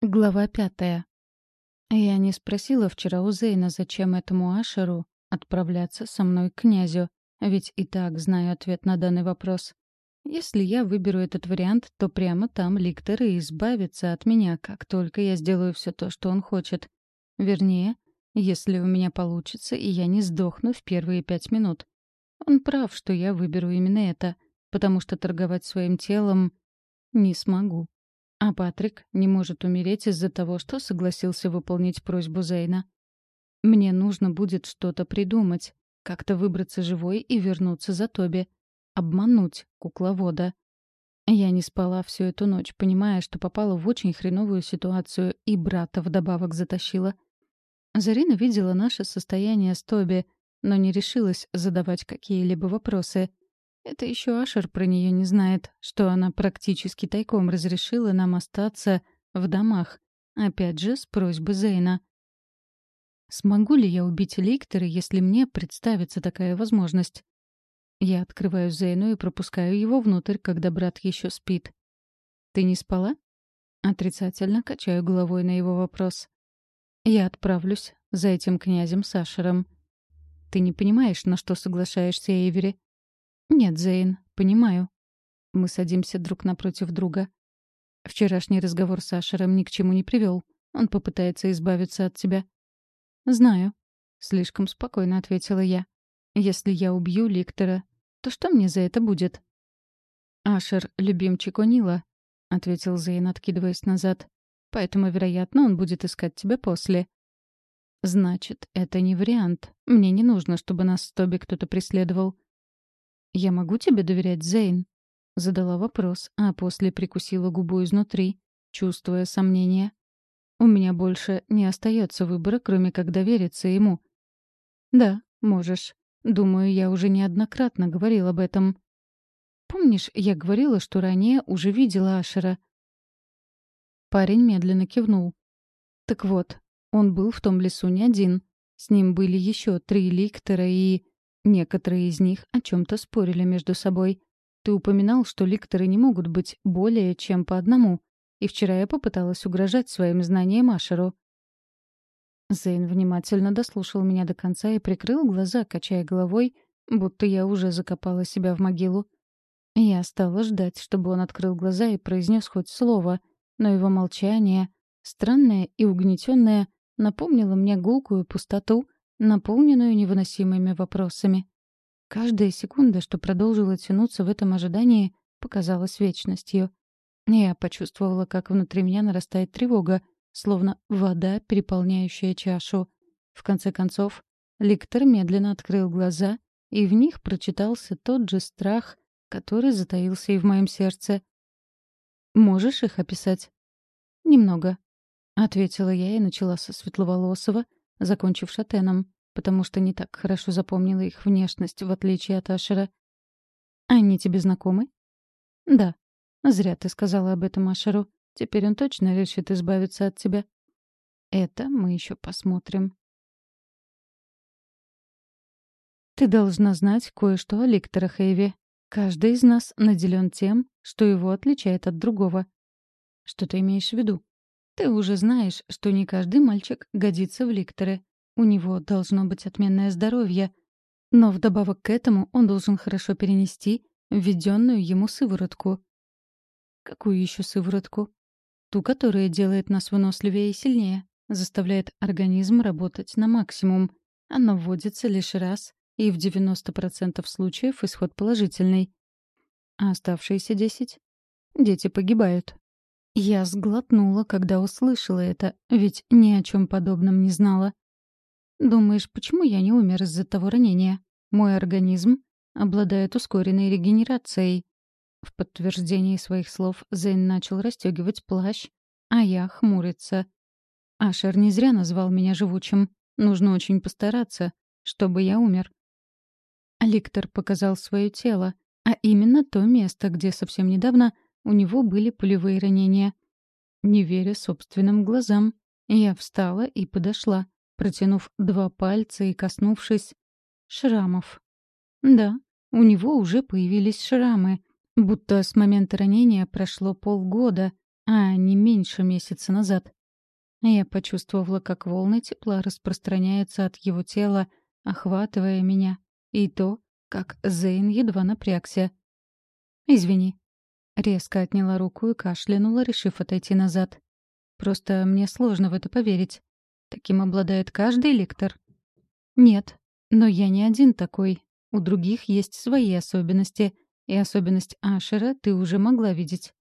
Глава пятая. Я не спросила вчера у Зейна, зачем этому Ашеру отправляться со мной к князю, ведь и так знаю ответ на данный вопрос. Если я выберу этот вариант, то прямо там Ликтор и избавится от меня, как только я сделаю все то, что он хочет. Вернее, если у меня получится, и я не сдохну в первые пять минут. Он прав, что я выберу именно это, потому что торговать своим телом не смогу. А Патрик не может умереть из-за того, что согласился выполнить просьбу Зейна. Мне нужно будет что-то придумать, как-то выбраться живой и вернуться за Тоби. Обмануть кукловода. Я не спала всю эту ночь, понимая, что попала в очень хреновую ситуацию и брата вдобавок затащила. Зарина видела наше состояние с Тоби, но не решилась задавать какие-либо вопросы. Это еще Ашер про нее не знает, что она практически тайком разрешила нам остаться в домах. Опять же, с просьбы Зейна. Смогу ли я убить Ликтора, если мне представится такая возможность? Я открываю Зейну и пропускаю его внутрь, когда брат еще спит. «Ты не спала?» Отрицательно качаю головой на его вопрос. «Я отправлюсь за этим князем Сашером». «Ты не понимаешь, на что соглашаешься, Эйвери?» «Нет, Зейн, понимаю». Мы садимся друг напротив друга. Вчерашний разговор с Ашером ни к чему не привел. Он попытается избавиться от тебя. «Знаю», — слишком спокойно ответила я. «Если я убью Ликтора, то что мне за это будет?» «Ашер — любимчик Онила», — ответил Зейн, откидываясь назад. «Поэтому, вероятно, он будет искать тебя после». «Значит, это не вариант. Мне не нужно, чтобы нас с Тоби кто-то преследовал. «Я могу тебе доверять, Зейн?» Задала вопрос, а после прикусила губу изнутри, чувствуя сомнение. «У меня больше не остается выбора, кроме как довериться ему». «Да, можешь. Думаю, я уже неоднократно говорил об этом». «Помнишь, я говорила, что ранее уже видела Ашера?» Парень медленно кивнул. «Так вот, он был в том лесу не один. С ним были еще три ликтора и...» Некоторые из них о чем-то спорили между собой. Ты упоминал, что ликторы не могут быть более чем по одному, и вчера я попыталась угрожать своим знанием Ашеру. Зейн внимательно дослушал меня до конца и прикрыл глаза, качая головой, будто я уже закопала себя в могилу. Я стала ждать, чтобы он открыл глаза и произнес хоть слово, но его молчание, странное и угнетенное, напомнило мне гулкую пустоту — наполненную невыносимыми вопросами. Каждая секунда, что продолжила тянуться в этом ожидании, показалась вечностью. Я почувствовала, как внутри меня нарастает тревога, словно вода, переполняющая чашу. В конце концов, Ликтор медленно открыл глаза, и в них прочитался тот же страх, который затаился и в моем сердце. «Можешь их описать?» «Немного», — ответила я и начала со светловолосого, закончив шатеном, потому что не так хорошо запомнила их внешность, в отличие от Ашера. «Они тебе знакомы?» «Да. Зря ты сказала об этом Ашеру. Теперь он точно решит избавиться от тебя». «Это мы еще посмотрим». Ты должна знать кое-что о Ликторе Хэйви. Каждый из нас наделен тем, что его отличает от другого. Что ты имеешь в виду? Ты уже знаешь, что не каждый мальчик годится в ликторы. У него должно быть отменное здоровье. Но вдобавок к этому он должен хорошо перенести введенную ему сыворотку. Какую еще сыворотку? Ту, которая делает нас выносливее и сильнее, заставляет организм работать на максимум. Она вводится лишь раз, и в 90% случаев исход положительный. А оставшиеся 10? Дети погибают, я сглотнула, когда услышала это, ведь ни о чем подобном не знала. Думаешь, почему я не умер из-за того ранения? Мой организм обладает ускоренной регенерацией. В подтверждении своих слов Зейн начал расстегивать плащ, а я хмуриться. Ашер не зря назвал меня живучим. Нужно очень постараться, чтобы я умер. Ликтор показал свое тело, а именно то место, где совсем недавно — у него были пулевые ранения. Не веря собственным глазам, я встала и подошла, протянув два пальца и коснувшись шрамов. Да, у него уже появились шрамы, будто с момента ранения прошло полгода, а не меньше месяца назад. Я почувствовала, как волны тепла распространяются от его тела, охватывая меня, и то, как Зейн едва напрягся. «Извини». Резко отняла руку и кашлянула, решив отойти назад. «Просто мне сложно в это поверить. Таким обладает каждый ликтор». «Нет, но я не один такой. У других есть свои особенности, и особенность Ашера ты уже могла видеть».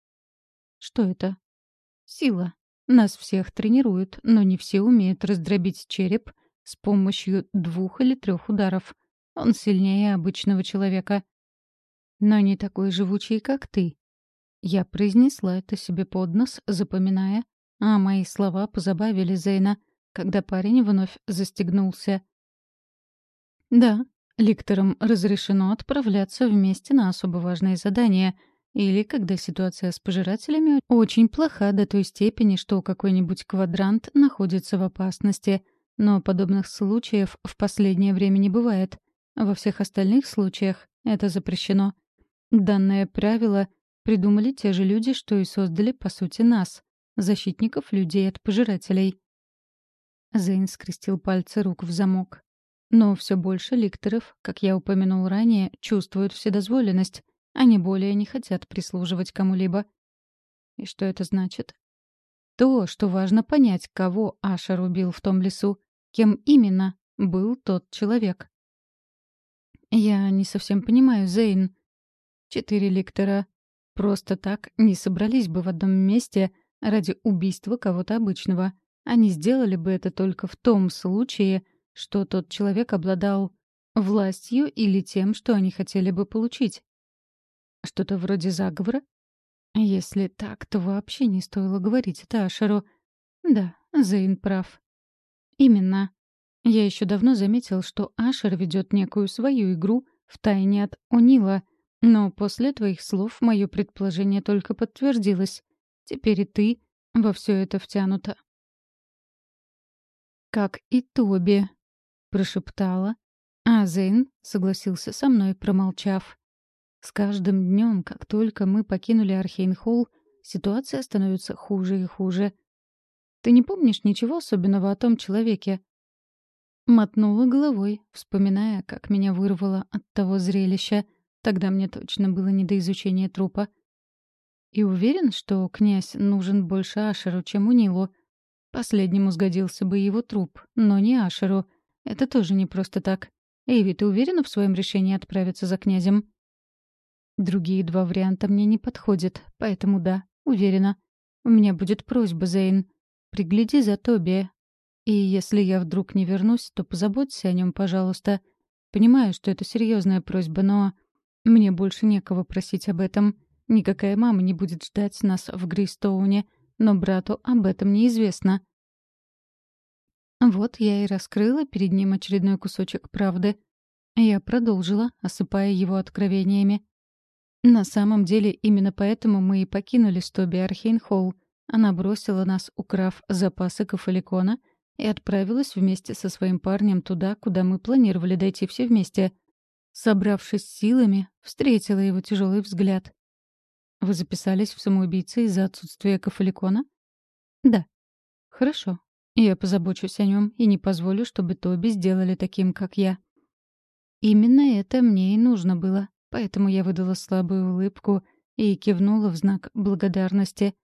«Что это?» «Сила. Нас всех тренируют, но не все умеют раздробить череп с помощью двух или трех ударов. Он сильнее обычного человека. Но не такой живучий, как ты. Я произнесла это себе под нос, запоминая, а мои слова позабавили Зейна, когда парень вновь застегнулся. Да, ликторам разрешено отправляться вместе на особо важные задания — или когда ситуация с пожирателями очень плоха до той степени, что какой-нибудь квадрант находится в опасности. Но подобных случаев в последнее время не бывает. Во всех остальных случаях это запрещено. Данное правило придумали те же люди, что и создали, по сути, нас, защитников людей от пожирателей. Зейн скрестил пальцы рук в замок. Но все больше ликторов, как я упомянул ранее, чувствуют вседозволенность — они более не хотят прислуживать кому-либо. И что это значит? То, что важно понять, кого Ашер убил в том лесу, кем именно был тот человек. Я не совсем понимаю, Зейн. Четыре ликтора просто так не собрались бы в одном месте ради убийства кого-то обычного. Они сделали бы это только в том случае, что тот человек обладал властью или тем, что они хотели бы получить. Что-то вроде заговора? Если так, то вообще не стоило говорить это Ашеру. Да, Зейн прав. Именно. Я еще давно заметил, что Ашер ведет некую свою игру в тайне от Унила, но после твоих слов мое предположение только подтвердилось. Теперь и ты во все это втянута. «Как и Тоби», — прошептала, а Зейн согласился со мной, промолчав. С каждым днем, как только мы покинули Архейнхолл, ситуация становится хуже и хуже. «Ты не помнишь ничего особенного о том человеке?» Мотнула головой, вспоминая, как меня вырвало от того зрелища. Тогда мне точно было не до изучения трупа. И уверен, что князь нужен больше Ашеру, чем Унилу. Последнему сгодился бы его труп, но не Ашеру. Это тоже не просто так. Эйви, ты уверена в своем решении отправиться за князем? Другие два варианта мне не подходят, поэтому да, уверена. У меня будет просьба, Зейн. Пригляди за Тоби. И если я вдруг не вернусь, то позаботься о нем, пожалуйста. Понимаю, что это серьезная просьба, но мне больше некого просить об этом. Никакая мама не будет ждать нас в Грейстоуне, но брату об этом неизвестно. Вот я и раскрыла перед ним очередной кусочек правды. Я продолжила, осыпая его откровениями. На самом деле, именно поэтому мы и покинули Стоби Архейнхолл. Она бросила нас, украв запасы Кафаликона, и отправилась вместе со своим парнем туда, куда мы планировали дойти все вместе. Собравшись силами, встретила его тяжелый взгляд. «Вы записались в самоубийцы из-за отсутствия Кафаликона?» «Да». «Хорошо. Я позабочусь о нем и не позволю, чтобы Тоби сделали таким, как я». Именно это мне и нужно было. Поэтому я выдала слабую улыбку и кивнула в знак благодарности.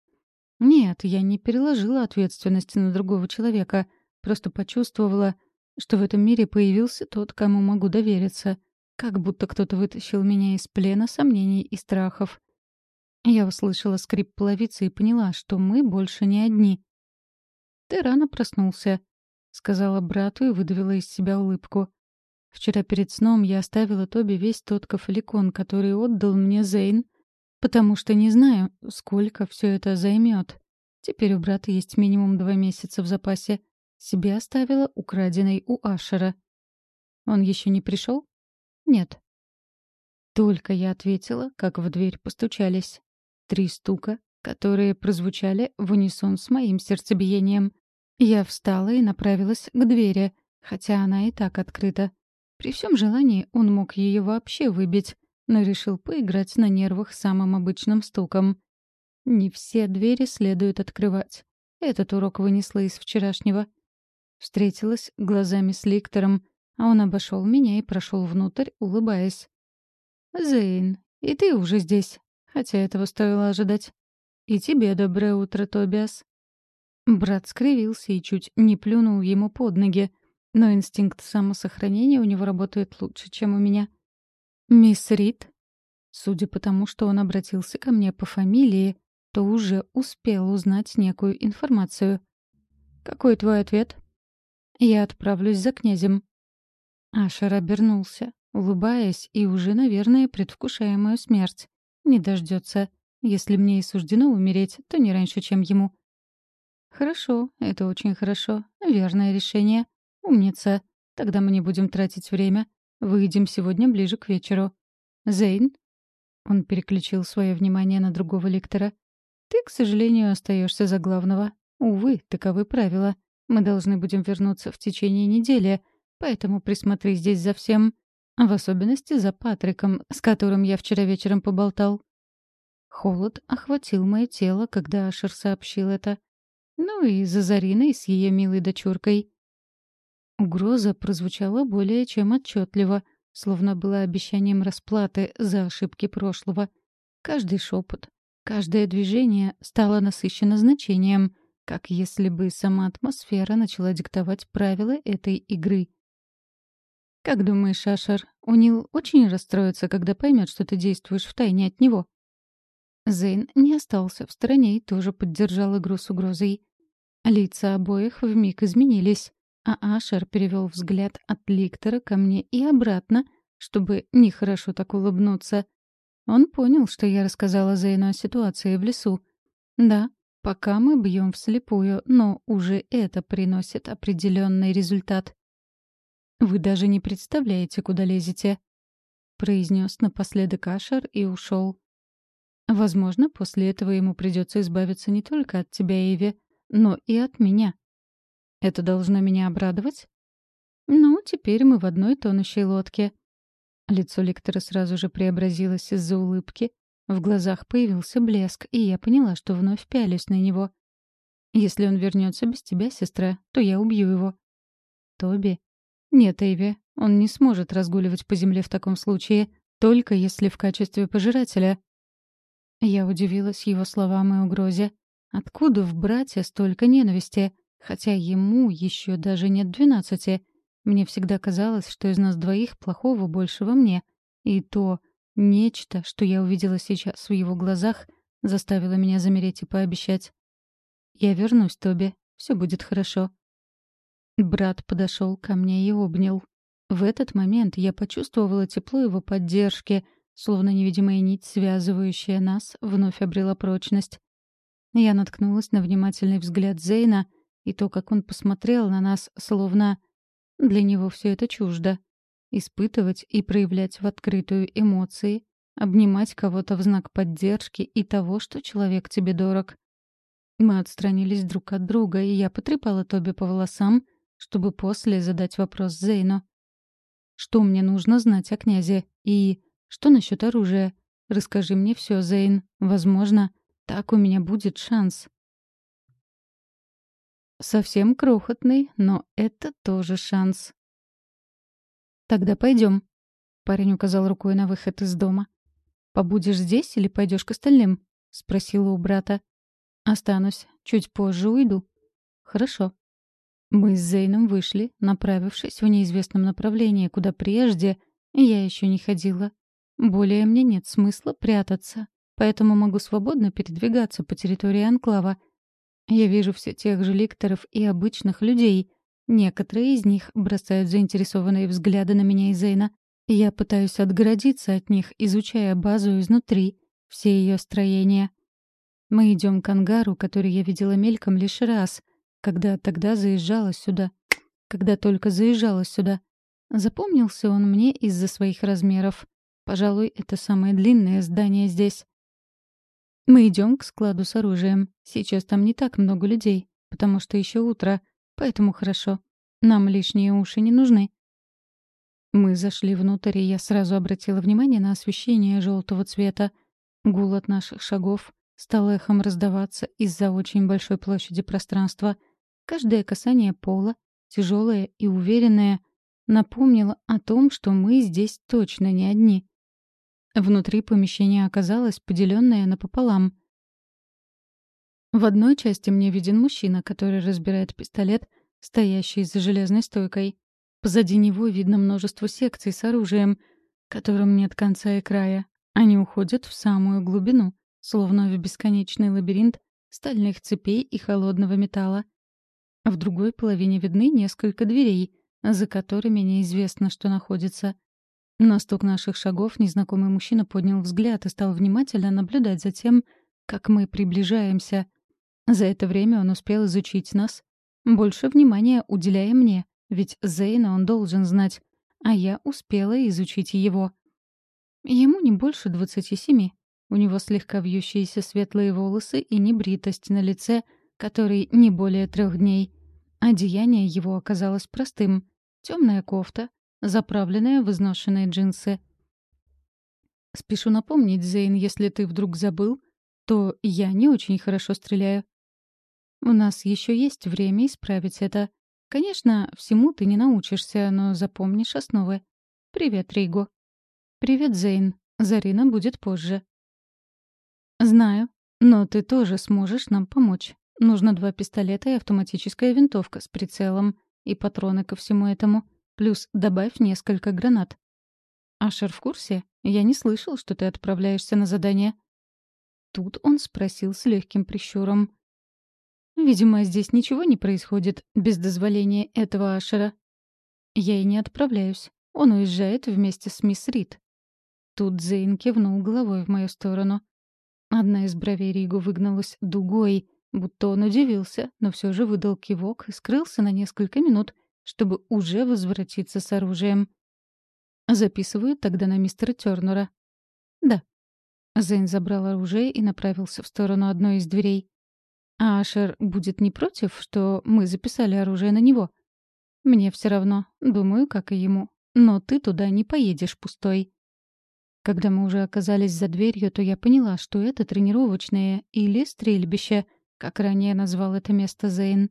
Нет, я не переложила ответственность на другого человека, просто почувствовала, что в этом мире появился тот, кому могу довериться, как будто кто-то вытащил меня из плена сомнений и страхов. Я услышала скрип половицы и поняла, что мы больше не одни. «Ты рано проснулся», — сказала брату и выдавила из себя улыбку. Вчера перед сном я оставила Тоби весь тот кафеликон, который отдал мне Зейн, потому что не знаю, сколько все это займет. Теперь у брата есть минимум два месяца в запасе. Себе оставила украденный у Ашера. Он еще не пришел? Нет. Только я ответила, как в дверь постучались. Три стука, которые прозвучали в унисон с моим сердцебиением. Я встала и направилась к двери, хотя она и так открыта. При всем желании он мог ее вообще выбить, но решил поиграть на нервах самым обычным стуком. Не все двери следует открывать. Этот урок вынесла из вчерашнего. Встретилась глазами с Ликтором, а он обошел меня и прошел внутрь, улыбаясь. «Зейн, и ты уже здесь, хотя этого стоило ожидать. И тебе доброе утро, Тобиас». Брат скривился и чуть не плюнул ему под ноги, но инстинкт самосохранения у него работает лучше, чем у меня. «Мисс Рид?» Судя по тому, что он обратился ко мне по фамилии, то уже успел узнать некую информацию. «Какой твой ответ?» «Я отправлюсь за князем». Ашер обернулся, улыбаясь и уже, наверное, предвкушая мою смерть. Не дождется. Если мне и суждено умереть, то не раньше, чем ему. «Хорошо, это очень хорошо. Верное решение. Умница. Тогда мы не будем тратить время. Выйдем сегодня ближе к вечеру. Зейн?» Он переключил свое внимание на другого лектора. «Ты, к сожалению, остаешься за главного. Увы, таковы правила. Мы должны будем вернуться в течение недели, поэтому присмотри здесь за всем. В особенности за Патриком, с которым я вчера вечером поболтал». Холод охватил мое тело, когда Ашер сообщил это. Ну и за Зариной с ее милой дочуркой. Угроза прозвучала более чем отчетливо, словно была обещанием расплаты за ошибки прошлого. Каждый шепот, каждое движение стало насыщено значением, как если бы сама атмосфера начала диктовать правила этой игры. «Как думаешь, Ашер, Унил очень расстроится, когда поймет, что ты действуешь втайне от него?» Зейн не остался в стороне и тоже поддержал игру с угрозой. Лица обоих вмиг изменились, а Ашер перевел взгляд от Ликтора ко мне и обратно, чтобы нехорошо так улыбнуться. Он понял, что я рассказала Зейну о ситуации в лесу. Да, пока мы бьем вслепую, но уже это приносит определенный результат. «Вы даже не представляете, куда лезете», — произнес напоследок Ашер и ушел. Возможно, после этого ему придется избавиться не только от тебя, Эви, но и от меня. Это должно меня обрадовать? Ну, теперь мы в одной тонущей лодке. Лицо лектора сразу же преобразилось из-за улыбки. В глазах появился блеск, и я поняла, что вновь пялюсь на него. Если он вернется без тебя, сестра, то я убью его. Тоби? Нет, Эйви, он не сможет разгуливать по земле в таком случае, только если в качестве пожирателя. Я удивилась его словам и угрозе. Откуда в брате столько ненависти? Хотя ему еще даже нет двенадцати. Мне всегда казалось, что из нас двоих плохого больше во мне. И то нечто, что я увидела сейчас в его глазах, заставило меня замереть и пообещать. «Я вернусь, Тоби. Все будет хорошо». Брат подошел ко мне и обнял. В этот момент я почувствовала тепло его поддержки, словно невидимая нить, связывающая нас, вновь обрела прочность. Я наткнулась на внимательный взгляд Зейна — и то, как он посмотрел на нас, словно для него все это чуждо. Испытывать и проявлять в открытую эмоции, обнимать кого-то в знак поддержки и того, что человек тебе дорог. Мы отстранились друг от друга, и я потрепала Тоби по волосам, чтобы после задать вопрос Зейну. «Что мне нужно знать о князе? И что насчет оружия? Расскажи мне все, Зейн. Возможно, так у меня будет шанс». Совсем крохотный, но это тоже шанс. «Тогда пойдем», — парень указал рукой на выход из дома. «Побудешь здесь или пойдешь к остальным?» — спросила у брата. «Останусь. Чуть позже уйду». «Хорошо». Мы с Зейном вышли, направившись в неизвестном направлении, куда прежде я еще не ходила. Более мне нет смысла прятаться, поэтому могу свободно передвигаться по территории Анклава — я вижу все тех же ликторов и обычных людей. Некоторые из них бросают заинтересованные взгляды на меня и Зейна. Я пытаюсь отгородиться от них, изучая базу изнутри, все ее строения. Мы идем к ангару, который я видела мельком лишь раз, когда тогда заезжала сюда. Когда только заезжала сюда. Запомнился он мне из-за своих размеров. Пожалуй, это самое длинное здание здесь. Мы идем к складу с оружием. Сейчас там не так много людей, потому что еще утро, поэтому хорошо. Нам лишние уши не нужны. Мы зашли внутрь, и я сразу обратила внимание на освещение желтого цвета. Гул от наших шагов, стал эхом раздаваться из-за очень большой площади пространства. Каждое касание пола, тяжелое и уверенное, напомнило о том, что мы здесь точно не одни. Внутри помещения оказалось поделенное напополам. В одной части мне виден мужчина, который разбирает пистолет, стоящий за железной стойкой. Позади него видно множество секций с оружием, которым нет конца и края. Они уходят в самую глубину, словно в бесконечный лабиринт стальных цепей и холодного металла. В другой половине видны несколько дверей, за которыми неизвестно, что находится. На стук наших шагов незнакомый мужчина поднял взгляд и стал внимательно наблюдать за тем, как мы приближаемся. За это время он успел изучить нас, больше внимания уделяя мне, ведь Зейна он должен знать, а я успела изучить его. Ему не больше двадцати семи. У него слегка вьющиеся светлые волосы и небритость на лице, который не более трех дней. Одеяние его оказалось простым. Темная кофта, заправленная в изношенные джинсы. Спешу напомнить, Зейн, если ты вдруг забыл, то я не очень хорошо стреляю. У нас еще есть время исправить это. Конечно, всему ты не научишься, но запомнишь основы. Привет, Риго. Привет, Зейн. Зарина будет позже. Знаю, но ты тоже сможешь нам помочь. Нужно два пистолета и автоматическая винтовка с прицелом. И патроны ко всему этому. Плюс добавь несколько гранат. Ашер в курсе? Я не слышал, что ты отправляешься на задание. Тут он спросил с легким прищуром. Видимо, здесь ничего не происходит без дозволения этого Ашера. Я и не отправляюсь. Он уезжает вместе с мисс Рид. Тут Зейн кивнул головой в мою сторону. Одна из бровей Ригу выгналась дугой, будто он удивился, но все же выдал кивок и скрылся на несколько минут, чтобы уже возвратиться с оружием. Записываю тогда на мистера Тёрнера. Да. Зейн забрал оружие и направился в сторону одной из дверей. А Ашер будет не против, что мы записали оружие на него? Мне все равно, думаю, как и ему. Но ты туда не поедешь пустой. Когда мы уже оказались за дверью, то я поняла, что это тренировочное или стрельбище, как ранее назвал это место Зейн.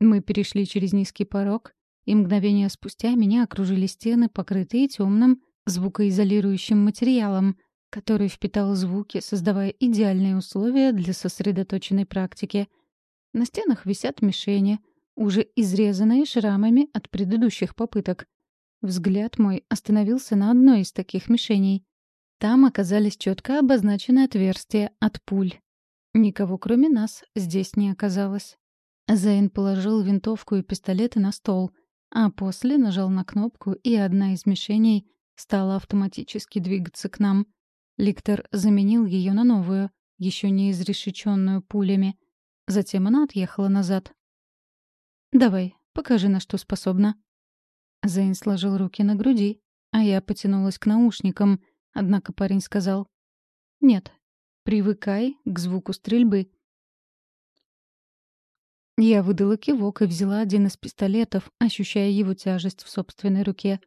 Мы перешли через низкий порог, и мгновение спустя меня окружили стены, покрытые темным звукоизолирующим материалом, который впитал звуки, создавая идеальные условия для сосредоточенной практики. На стенах висят мишени, уже изрезанные шрамами от предыдущих попыток. Взгляд мой остановился на одной из таких мишеней. Там оказались четко обозначены отверстия от пуль. Никого, кроме нас, здесь не оказалось. Зейн положил винтовку и пистолеты на стол, а после нажал на кнопку, и одна из мишеней стала автоматически двигаться к нам. Ликтор заменил ее на новую, еще не изрешеченную пулями. Затем она отъехала назад. «Давай, покажи, на что способна». Зейн сложил руки на груди, а я потянулась к наушникам, однако парень сказал. «Нет, привыкай к звуку стрельбы». Я выдала кивок и взяла один из пистолетов, ощущая его тяжесть в собственной руке.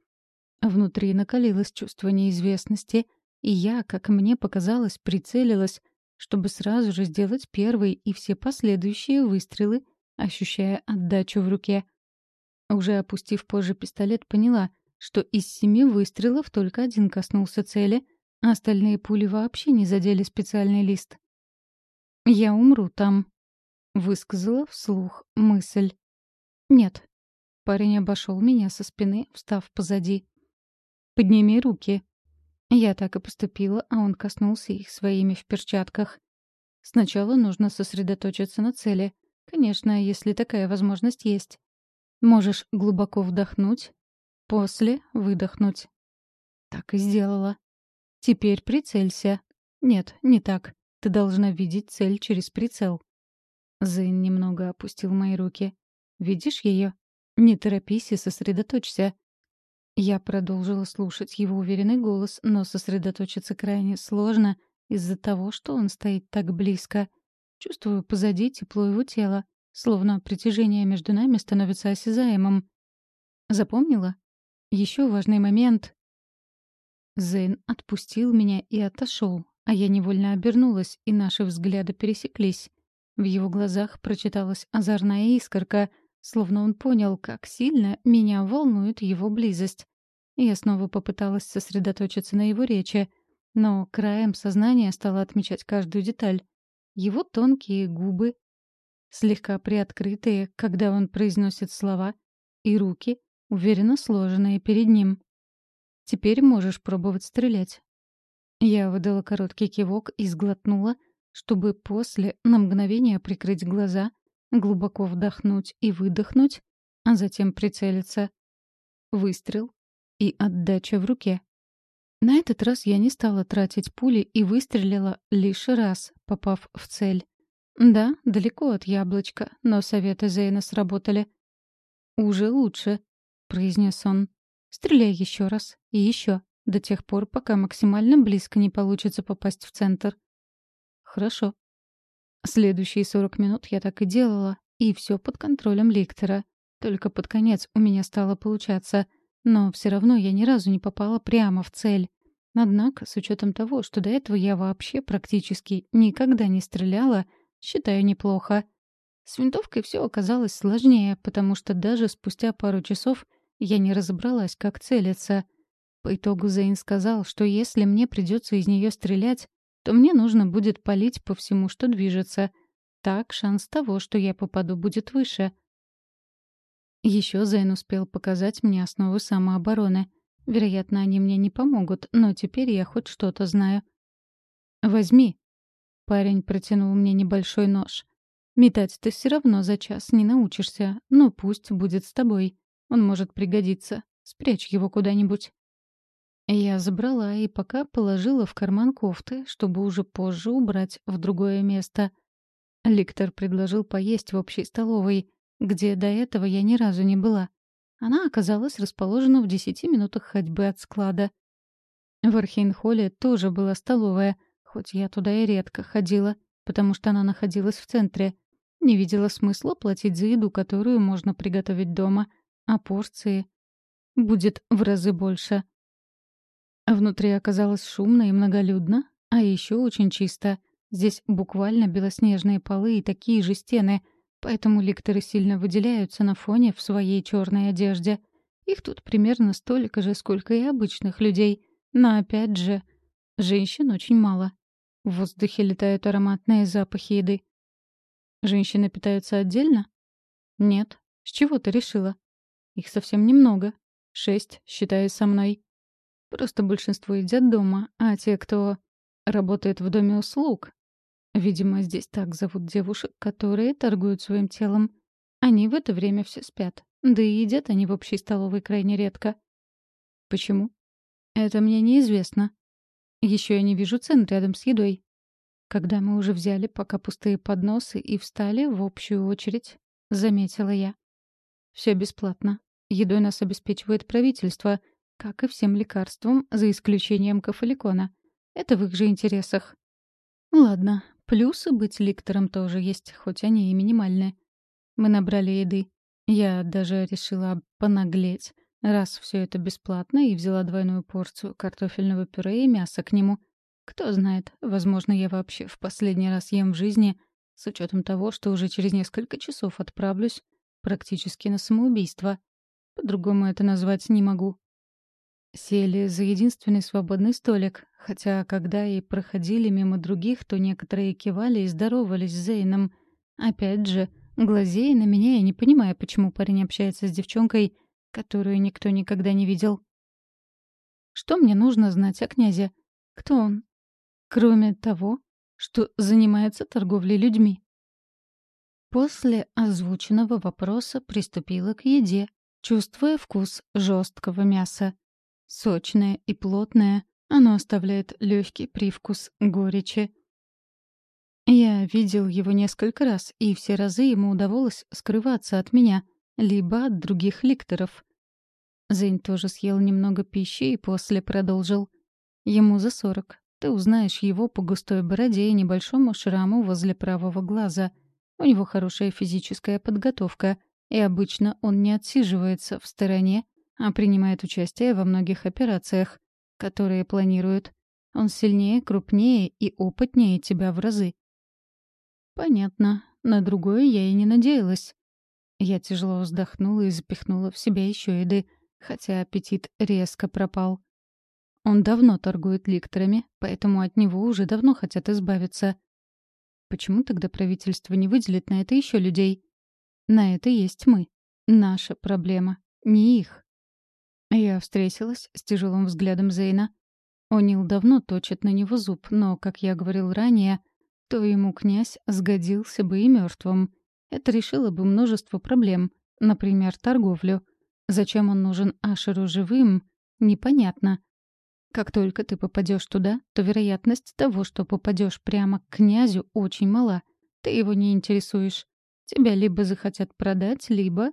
Внутри накалилось чувство неизвестности — и я, как мне показалось, прицелилась, чтобы сразу же сделать первый и все последующие выстрелы, ощущая отдачу в руке. Уже опустив позже пистолет, поняла, что из семи выстрелов только один коснулся цели, остальные пули вообще не задели специальный лист. «Я умру там», — высказала вслух мысль. «Нет». Парень обошел меня со спины, встав позади. «Подними руки», я так и поступила, а он коснулся их своими в перчатках. Сначала нужно сосредоточиться на цели. Конечно, если такая возможность есть. Можешь глубоко вдохнуть, после выдохнуть. Так и сделала. Теперь прицелься. Нет, не так. Ты должна видеть цель через прицел. Зейн немного опустил мои руки. Видишь ее? Не торопись и сосредоточься. Я продолжила слушать его уверенный голос, но сосредоточиться крайне сложно из-за того, что он стоит так близко. Чувствую позади тепло его тела, словно притяжение между нами становится осязаемым. Запомнила? Еще важный момент. Зейн отпустил меня и отошел, а я невольно обернулась, и наши взгляды пересеклись. В его глазах прочиталась озорная искорка, словно он понял, как сильно меня волнует его близость. Я снова попыталась сосредоточиться на его речи, но краем сознания стала отмечать каждую деталь. Его тонкие губы, слегка приоткрытые, когда он произносит слова, и руки, уверенно сложенные перед ним. «Теперь можешь пробовать стрелять». Я выдала короткий кивок и сглотнула, чтобы после на мгновение прикрыть глаза, глубоко вдохнуть и выдохнуть, а затем прицелиться. Выстрел и отдача в руке. На этот раз я не стала тратить пули и выстрелила лишь раз, попав в цель. Да, далеко от яблочка, но советы Зейна сработали. «Уже лучше», — произнес он. «Стреляй еще раз и еще, до тех пор, пока максимально близко не получится попасть в центр». «Хорошо». Следующие сорок минут я так и делала, и все под контролем Ликтора. Только под конец у меня стало получаться — но все равно я ни разу не попала прямо в цель. Однако, с учетом того, что до этого я вообще практически никогда не стреляла, считаю неплохо. С винтовкой все оказалось сложнее, потому что даже спустя пару часов я не разобралась, как целиться. По итогу Зейн сказал, что если мне придется из нее стрелять, то мне нужно будет палить по всему, что движется. Так шанс того, что я попаду, будет выше — еще Зейн успел показать мне основы самообороны. Вероятно, они мне не помогут, но теперь я хоть что-то знаю. «Возьми». Парень протянул мне небольшой нож. «Метать ты все равно за час не научишься, но пусть будет с тобой. Он может пригодиться. Спрячь его куда-нибудь». Я забрала и пока положила в карман кофты, чтобы уже позже убрать в другое место. Ликтор предложил поесть в общей столовой — где до этого я ни разу не была. Она оказалась расположена в десяти минутах ходьбы от склада. В Архейнхолле тоже была столовая, хоть я туда и редко ходила, потому что она находилась в центре. Не видела смысла платить за еду, которую можно приготовить дома, а порции будет в разы больше. Внутри оказалось шумно и многолюдно, а еще очень чисто. Здесь буквально белоснежные полы и такие же стены — Поэтому ликторы сильно выделяются на фоне в своей черной одежде. Их тут примерно столько же, сколько и обычных людей. Но опять же, женщин очень мало. В воздухе летают ароматные запахи еды. Женщины питаются отдельно? Нет. С чего ты решила? Их совсем немного. Шесть, считая со мной. Просто большинство едят дома, а те, кто работает в доме услуг, Видимо, здесь так зовут девушек, которые торгуют своим телом. Они в это время все спят. Да и едят они в общей столовой крайне редко. Почему? Это мне неизвестно. Еще я не вижу цен рядом с едой. Когда мы уже взяли пока пустые подносы и встали в общую очередь, заметила я. Все бесплатно. Едой нас обеспечивает правительство, как и всем лекарствам, за исключением кафаликона. Это в их же интересах. Ладно, Плюсы быть ликтором тоже есть, хоть они и минимальные. Мы набрали еды. Я даже решила понаглеть, раз все это бесплатно, и взяла двойную порцию картофельного пюре и мяса к нему. Кто знает, возможно, я вообще в последний раз ем в жизни, с учетом того, что уже через несколько часов отправлюсь практически на самоубийство. По-другому это назвать не могу. Сели за единственный свободный столик, хотя когда и проходили мимо других, то некоторые кивали и здоровались с Зейном. Опять же, глазея на меня я не понимаю, почему парень общается с девчонкой, которую никто никогда не видел. Что мне нужно знать о князе? Кто он? Кроме того, что занимается торговлей людьми. После озвученного вопроса приступила к еде, чувствуя вкус жесткого мяса. Сочное и плотное, оно оставляет легкий привкус горечи. Я видел его несколько раз, и все разы ему удавалось скрываться от меня, либо от других ликторов. Зейн тоже съел немного пищи и после продолжил. Ему за сорок. Ты узнаешь его по густой бороде и небольшому шраму возле правого глаза. У него хорошая физическая подготовка, и обычно он не отсиживается в стороне, а принимает участие во многих операциях, которые планируют. Он сильнее, крупнее и опытнее тебя в разы. Понятно. На другое я и не надеялась. Я тяжело вздохнула и запихнула в себя еще еды, хотя аппетит резко пропал. Он давно торгует ликторами, поэтому от него уже давно хотят избавиться. Почему тогда правительство не выделит на это еще людей? На это есть мы. Наша проблема, не их. Я встретилась с тяжелым взглядом Зейна. Онил давно точит на него зуб, но, как я говорил ранее, то ему князь сгодился бы и мертвым. Это решило бы множество проблем, например, торговлю. Зачем он нужен Ашеру живым, непонятно. Как только ты попадешь туда, то вероятность того, что попадешь прямо к князю, очень мала. Ты его не интересуешь. Тебя либо захотят продать, либо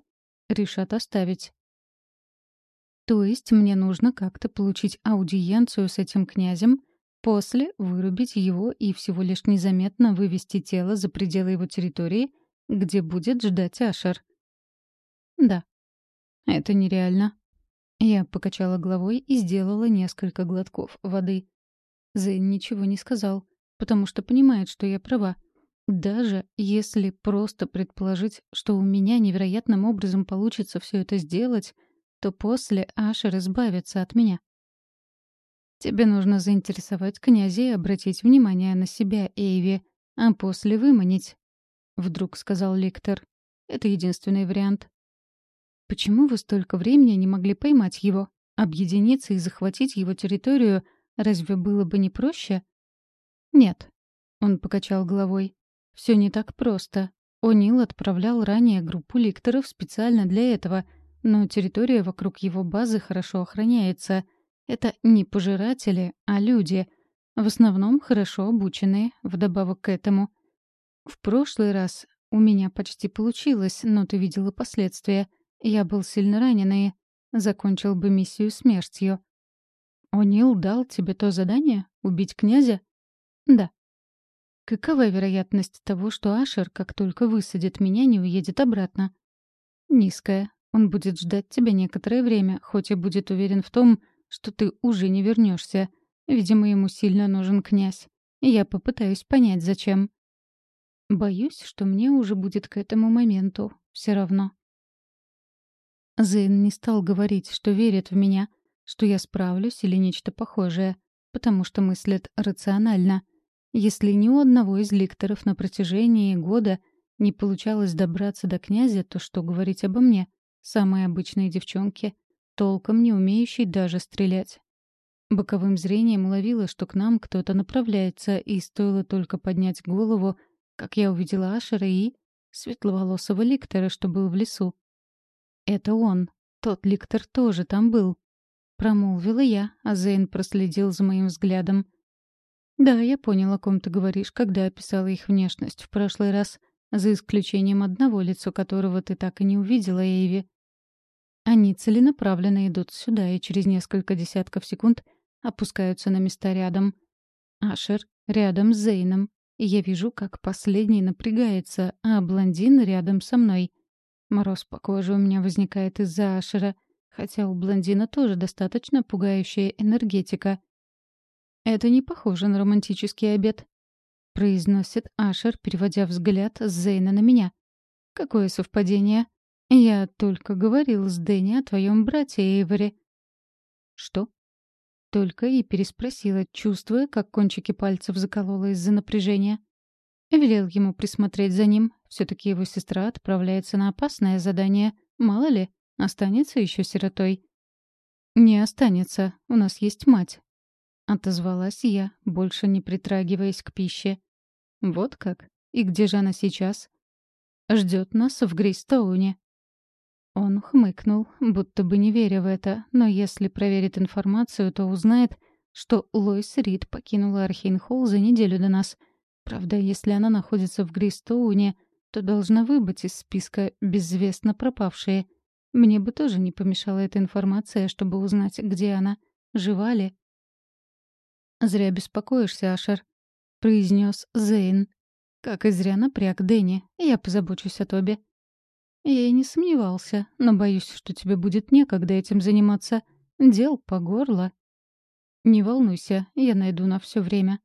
решат оставить. То есть мне нужно как-то получить аудиенцию с этим князем, после вырубить его и всего лишь незаметно вывести тело за пределы его территории, где будет ждать Ашер. Да. Это нереально. Я покачала головой и сделала несколько глотков воды. Зейн ничего не сказал, потому что понимает, что я права. Даже если просто предположить, что у меня невероятным образом получится все это сделать, то после Ашер избавится от меня. Тебе нужно заинтересовать князя и обратить внимание на себя, Эйви, а после выманить, — вдруг сказал Ликтор. Это единственный вариант. Почему вы столько времени не могли поймать его? Объединиться и захватить его территорию разве было бы не проще? Нет. Он покачал головой. Все не так просто. О'Нил отправлял ранее группу ликторов специально для этого — но территория вокруг его базы хорошо охраняется. Это не пожиратели, а люди, в основном хорошо обученные, вдобавок к этому. В прошлый раз у меня почти получилось, но ты видела последствия. Я был сильно раненый. Закончил бы миссию смертью. О'Нил дал тебе то задание — убить князя? Да. Какова вероятность того, что Ашер, как только высадит меня, не уедет обратно? Низкая. Он будет ждать тебя некоторое время, хоть и будет уверен в том, что ты уже не вернешься. Видимо, ему сильно нужен князь. Я попытаюсь понять, зачем. Боюсь, что мне уже будет к этому моменту. Все равно. Зейн не стал говорить, что верит в меня, что я справлюсь или нечто похожее, потому что мыслит рационально. Если ни у одного из ликторов на протяжении года не получалось добраться до князя, то что говорить обо мне? самой обычной девчонки, толком не умеющей даже стрелять. Боковым зрением уловила, что к нам кто-то направляется, и стоило только поднять голову, как я увидела Ашера и светловолосого ликтора, что был в лесу. «Это он. Тот ликтор тоже там был», — промолвила я, а Зейн проследил за моим взглядом. «Да, я понял, о ком ты говоришь, когда описала их внешность в прошлый раз, за исключением одного, лицо которого ты так и не увидела, Эйви. Они целенаправленно идут сюда и через несколько десятков секунд опускаются на места рядом. Ашер рядом с Зейном. Я вижу, как последний напрягается, а блондин рядом со мной. Мороз по коже у меня возникает из-за Ашера, хотя у блондина тоже достаточно пугающая энергетика. «Это не похоже на романтический обед», — произносит Ашер, переводя взгляд с Зейна на меня. «Какое совпадение?» «Я только говорил с Дэнни о твоем брате Эйвори». «Что?» Только и переспросила, чувствуя, как кончики пальцев заколола из-за напряжения. Велел ему присмотреть за ним. все таки его сестра отправляется на опасное задание. Мало ли, останется еще сиротой. «Не останется. У нас есть мать», — отозвалась я, больше не притрагиваясь к пище. «Вот как? И где же она сейчас?» «Ждет нас в Грейстоуне», он хмыкнул, будто бы не веря в это, но если проверит информацию, то узнает, что Лойс Рид покинула Архейнхолл за неделю до нас. Правда, если она находится в Гристоуне, то должна выбыть из списка «безвестно пропавшие». Мне бы тоже не помешала эта информация, чтобы узнать, где она, жива ли. «Зря беспокоишься, Ашер», — произнес Зейн. «Как и зря напряг Дэнни. Я позабочусь о Тоби». Я и не сомневался, но боюсь, что тебе будет некогда этим заниматься. Дел по горло. «Не волнуйся, я найду на все время».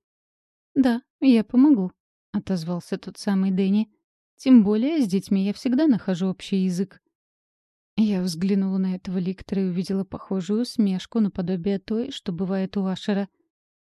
«Да, я помогу», — отозвался тот самый Дэнни. «Тем более с детьми я всегда нахожу общий язык». Я взглянула на этого ликтора и увидела похожую усмешку наподобие той, что бывает у Ашера.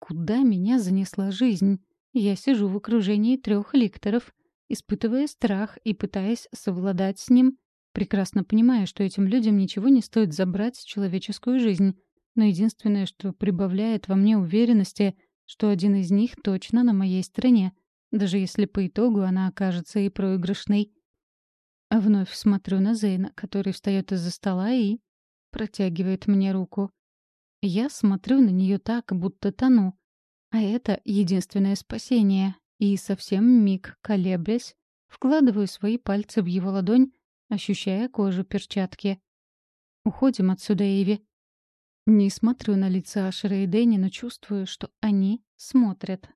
Куда меня занесла жизнь? Я сижу в окружении трех ликторов, испытывая страх и пытаясь совладать с ним, прекрасно понимая, что этим людям ничего не стоит забрать человеческую жизнь. Но единственное, что прибавляет во мне уверенности, что один из них точно на моей стороне, даже если по итогу она окажется и проигрышной. А вновь смотрю на Зейна, который встает из-за стола и протягивает мне руку. Я смотрю на нее так, будто тону. А это единственное спасение. И совсем миг, колеблясь, вкладываю свои пальцы в его ладонь, ощущая кожу перчатки. «Уходим отсюда, Эйви». Не смотрю на лица Ашера и Дэнни, но чувствую, что они смотрят.